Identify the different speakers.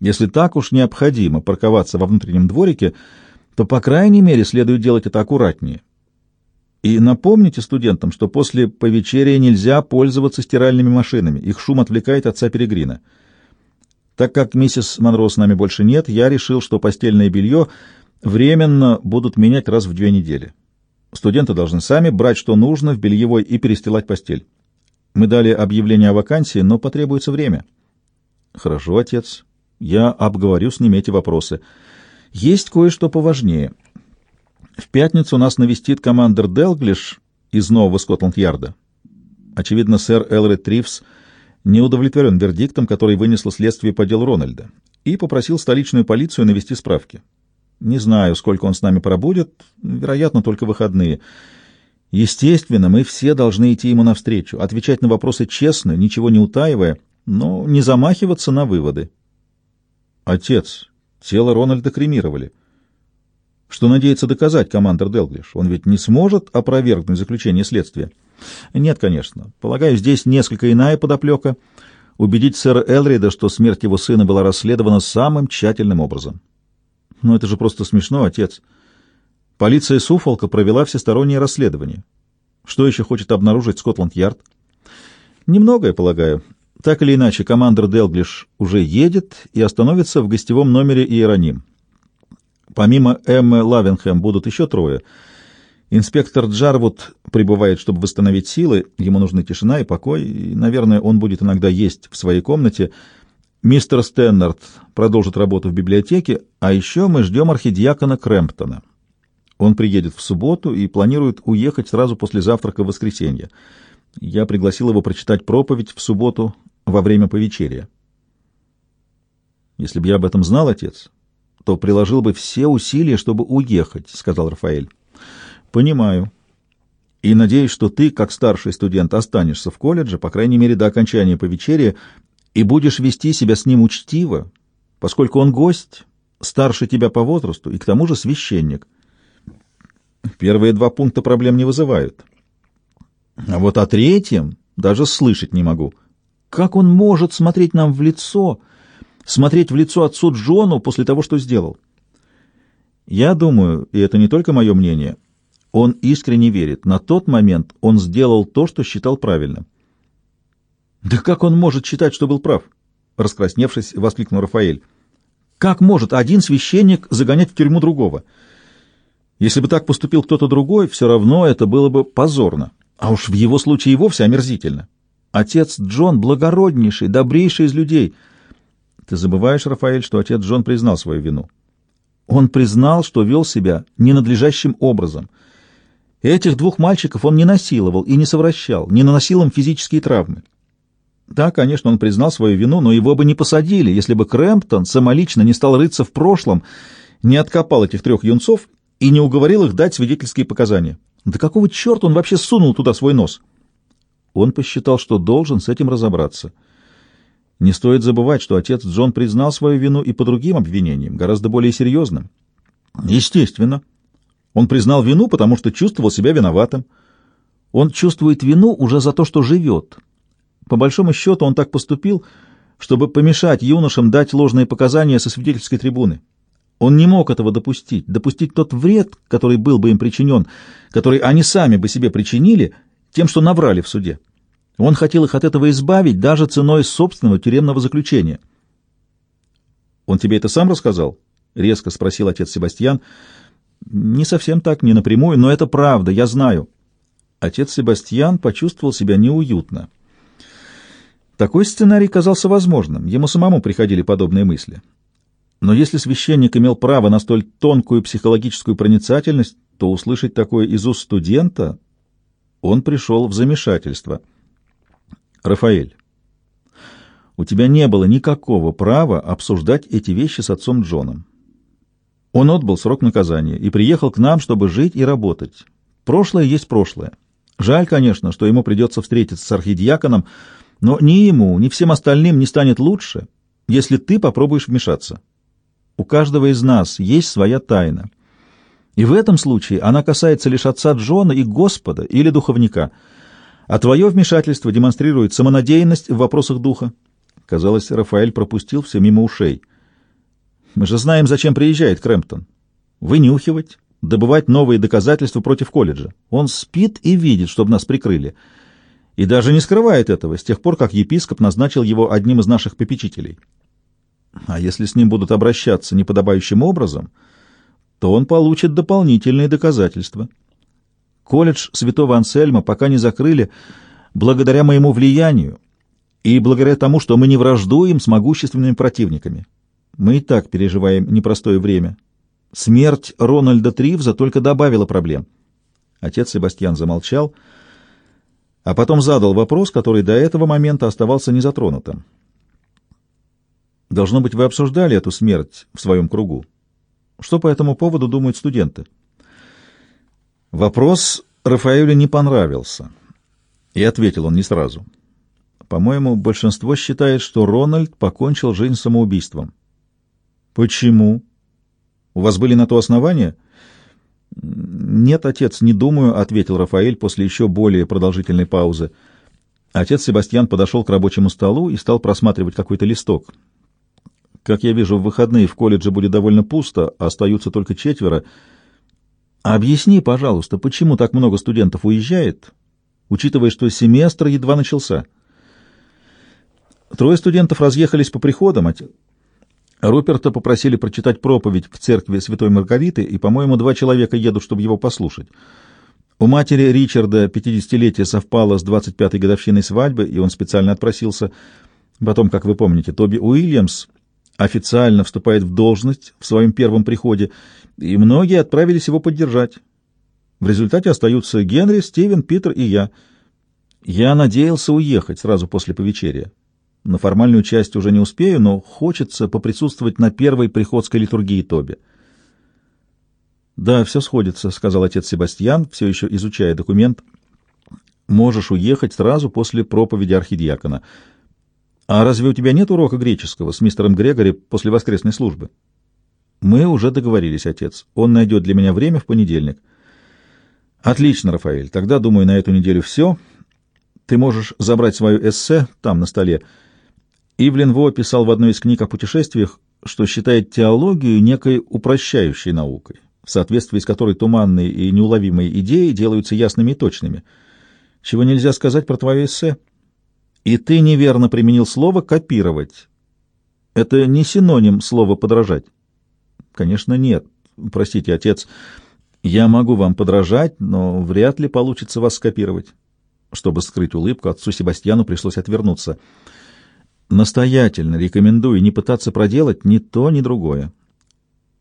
Speaker 1: Если так уж необходимо парковаться во внутреннем дворике, то, по крайней мере, следует делать это аккуратнее. И напомните студентам, что после повечерия нельзя пользоваться стиральными машинами, их шум отвлекает отца Перегрина. Так как миссис Монро с нами больше нет, я решил, что постельное белье временно будут менять раз в две недели. Студенты должны сами брать, что нужно в бельевой и перестилать постель. Мы дали объявление о вакансии, но потребуется время. Хорошо, отец. Я обговорю с ними эти вопросы. Есть кое-что поважнее. В пятницу нас навестит командир Делглиш из нового Скотланд-Ярда. Очевидно, сэр Элред Тривс не удовлетворен вердиктом, который вынесло следствие по делу Рональда, и попросил столичную полицию навести справки. Не знаю, сколько он с нами пробудет, вероятно, только выходные. Естественно, мы все должны идти ему навстречу, отвечать на вопросы честно, ничего не утаивая, но не замахиваться на выводы. Отец, тело Рональда кремировали. Что надеется доказать командир Делглиш? Он ведь не сможет опровергнуть заключение следствия. Нет, конечно. Полагаю, здесь несколько иная подоплека. Убедить сэра Элрида, что смерть его сына была расследована самым тщательным образом. Но это же просто смешно, отец. Полиция Суфолка провела всестороннее расследование. Что еще хочет обнаружить Скотланд-Ярд? Немногое, полагаю. Так или иначе, командир Делглиш уже едет и остановится в гостевом номере Иероним. Помимо Эммы Лавенхэм будут еще трое. Инспектор Джарвуд прибывает, чтобы восстановить силы, ему нужны тишина и покой, и, наверное, он будет иногда есть в своей комнате. Мистер Стэннард продолжит работу в библиотеке, а еще мы ждем архидиакона Крэмптона. Он приедет в субботу и планирует уехать сразу после завтрака в воскресенье. Я пригласил его прочитать проповедь в субботу во время повечерия. Если бы я об этом знал, отец, то приложил бы все усилия, чтобы уехать, — сказал Рафаэль. — Понимаю. И надеюсь, что ты, как старший студент, останешься в колледже, по крайней мере, до окончания повечерия, и будешь вести себя с ним учтиво, поскольку он гость, старше тебя по возрасту и к тому же священник. Первые два пункта проблем не вызывают. А вот о третьем даже слышать не могу. Как он может смотреть нам в лицо смотреть в лицо отцу Джону после того, что сделал. Я думаю, и это не только мое мнение, он искренне верит. На тот момент он сделал то, что считал правильным. «Да как он может считать, что был прав?» Раскрасневшись, воскликнул Рафаэль. «Как может один священник загонять в тюрьму другого? Если бы так поступил кто-то другой, все равно это было бы позорно. А уж в его случае и вовсе омерзительно. Отец Джон благороднейший, добрейший из людей — ты забываешь, Рафаэль, что отец Джон признал свою вину. Он признал, что вел себя ненадлежащим образом. Этих двух мальчиков он не насиловал и не совращал, не наносил им физические травмы. Да, конечно, он признал свою вину, но его бы не посадили, если бы Крэмптон самолично не стал рыться в прошлом, не откопал этих трех юнцов и не уговорил их дать свидетельские показания. Да какого черта он вообще сунул туда свой нос? Он посчитал, что должен с этим разобраться — не стоит забывать, что отец Джон признал свою вину и по другим обвинениям, гораздо более серьезным. Естественно. Он признал вину, потому что чувствовал себя виноватым. Он чувствует вину уже за то, что живет. По большому счету он так поступил, чтобы помешать юношам дать ложные показания со свидетельской трибуны. Он не мог этого допустить, допустить тот вред, который был бы им причинен, который они сами бы себе причинили тем, что наврали в суде. Он хотел их от этого избавить даже ценой собственного тюремного заключения. «Он тебе это сам рассказал?» — резко спросил отец Себастьян. «Не совсем так, не напрямую, но это правда, я знаю». Отец Себастьян почувствовал себя неуютно. Такой сценарий казался возможным, ему самому приходили подобные мысли. Но если священник имел право на столь тонкую психологическую проницательность, то услышать такое из уст студента он пришел в замешательство — Рафаэль, у тебя не было никакого права обсуждать эти вещи с отцом Джоном. Он отбыл срок наказания и приехал к нам, чтобы жить и работать. Прошлое есть прошлое. Жаль, конечно, что ему придется встретиться с архидиаконом, но ни ему, ни всем остальным не станет лучше, если ты попробуешь вмешаться. У каждого из нас есть своя тайна. И в этом случае она касается лишь отца Джона и Господа или духовника — а твое вмешательство демонстрирует самонадеянность в вопросах духа. Казалось, Рафаэль пропустил все мимо ушей. Мы же знаем, зачем приезжает Крэмптон. Вынюхивать, добывать новые доказательства против колледжа. Он спит и видит, чтобы нас прикрыли. И даже не скрывает этого с тех пор, как епископ назначил его одним из наших попечителей. А если с ним будут обращаться неподобающим образом, то он получит дополнительные доказательства. Колледж святого Ансельма пока не закрыли благодаря моему влиянию и благодаря тому, что мы не враждуем с могущественными противниками. Мы и так переживаем непростое время. Смерть Рональда Тривза только добавила проблем. Отец Себастьян замолчал, а потом задал вопрос, который до этого момента оставался незатронутым. Должно быть, вы обсуждали эту смерть в своем кругу. Что по этому поводу думают студенты? Вопрос Рафаэлю не понравился, и ответил он не сразу. По-моему, большинство считает, что Рональд покончил жизнь самоубийством. Почему? У вас были на то основания? Нет, отец, не думаю, ответил Рафаэль после еще более продолжительной паузы. Отец Себастьян подошел к рабочему столу и стал просматривать какой-то листок. Как я вижу, в выходные в колледже будет довольно пусто, а остаются только четверо. Объясни, пожалуйста, почему так много студентов уезжает, учитывая, что семестр едва начался? Трое студентов разъехались по приходам, отец. Руперта попросили прочитать проповедь в церкви Святой Маргариты, и, по-моему, два человека едут, чтобы его послушать. У матери Ричарда 50-летие совпало с 25-й годовщиной свадьбы, и он специально отпросился. Потом, как вы помните, Тоби Уильямс официально вступает в должность в своем первом приходе, и многие отправились его поддержать. В результате остаются Генри, Стивен, Питер и я. Я надеялся уехать сразу после повечерия. На формальную часть уже не успею, но хочется поприсутствовать на первой приходской литургии Тоби. «Да, все сходится», — сказал отец Себастьян, все еще изучая документ. «Можешь уехать сразу после проповеди архидиакона. А разве у тебя нет урока греческого с мистером Грегори после воскресной службы?» «Мы уже договорились, отец. Он найдет для меня время в понедельник». «Отлично, Рафаэль. Тогда, думаю, на эту неделю все. Ты можешь забрать свое эссе там, на столе». Ивлин Во писал в одной из книг о путешествиях, что считает теологию некой упрощающей наукой, в соответствии с которой туманные и неуловимые идеи делаются ясными и точными. Чего нельзя сказать про твое эссе? И ты неверно применил слово «копировать». Это не синоним слова «подражать». Конечно, нет. Простите, отец, я могу вам подражать, но вряд ли получится вас скопировать. Чтобы скрыть улыбку, отцу Себастьяну пришлось отвернуться — Настоятельно рекомендую не пытаться проделать ни то, ни другое.